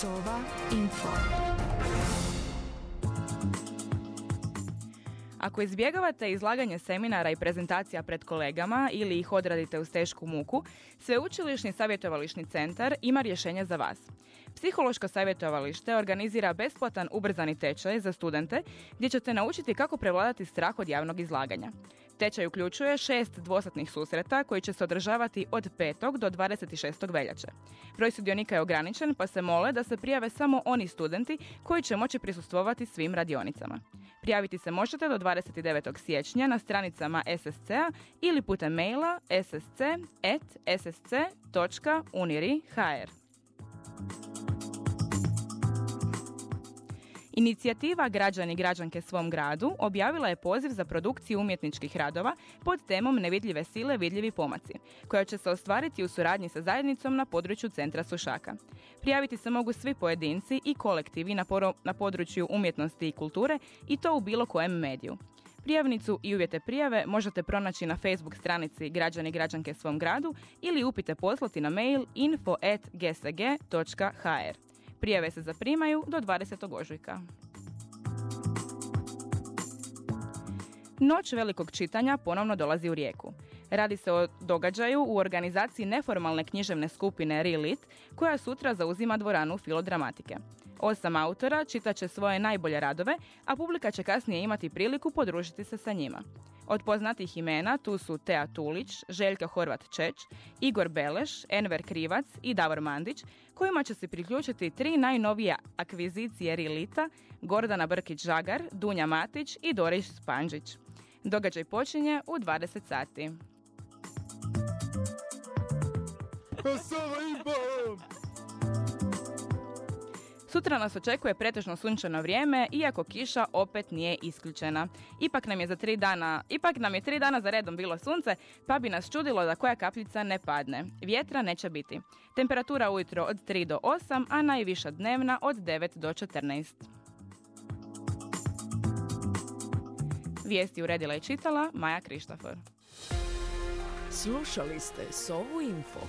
Sova Info. Ako izbjegavate izlaganje seminara i prezentacija pred kolegama ili ih odradite uz tešku muku, Sveučilišni savjetovališni centar ima rješenje za vas. Psihološko savjetovalište organizira besplatan ubrzani tečaj za studente gdje ćete naučiti kako prevladati strah od javnog izlaganja. Tečaj uključuje šest dvosatnih susreta koji će se održavati od 5. do 26. veljače. Broj sudionika je ograničen pa se mole da se prijave samo oni studenti koji će moći prisustvovati svim radionicama. Prijaviti se možete do 29. siječnja na stranicama SSC-a ili putem maila ssc.uniri.hr. Inicijativa Građani i građanke svom gradu objavila je poziv za produkciju umjetničkih radova pod temom Nevidljive sile, vidljivi pomaci, koja će se ostvariti u suradnji sa zajednicom na području centra Sušaka. Prijaviti se mogu svi pojedinci i kolektivi na, na području umjetnosti i kulture i to u bilo kojem mediju. Prijavnicu i uvjete prijave možete pronaći na Facebook stranici Građani i građanke svom gradu ili upite poslati na mail info.gsg.hr. Prijave se zaprimaju do 20. ožujka. Noć velikog čitanja ponovno dolazi u rijeku. Radi se o događaju u organizaciji neformalne književne skupine Relit, koja sutra zauzima dvoranu filodramatike. Osam autora čitat će svoje najbolje radove, a publika će kasnije imati priliku podružiti se sa njima. Od poznatih imena tu su Tea Tulić, Željka Horvat Čeć, Igor Beleš, Enver Krivac i Davor Mandić, kojima će se priključiti tri najnovije akvizicije Rilita, Gordana Brkić-Žagar, Dunja Matić i Doris Spanđić. Događaj počinje u 20 sati. Sutra nas očekuje pretežno sunčano vrijeme, iako kiša opet nije isključena. Ipak nam je za tri dana, ipak nam je tri dana za redom bilo sunce, pa bi nas čudilo da koja kapljica ne padne. Vjetra neće biti. Temperatura ujutro od 3 do 8, a najviša dnevna od 9 do 14. Vijesti uredila i čitala Maja Krištofor. Slušali ste Sovu Info.